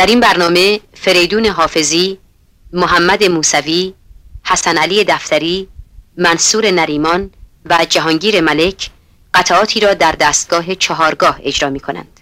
در این برنامه فریدون حافظی، محمد موسوی، حسن علی دفتری، منصور نریمان و جهانگیر ملک قطعاتی را در دستگاه چهارگاه اجرا می کنند.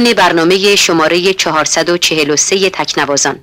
پایان برنامه شماره 443 تکنوازان.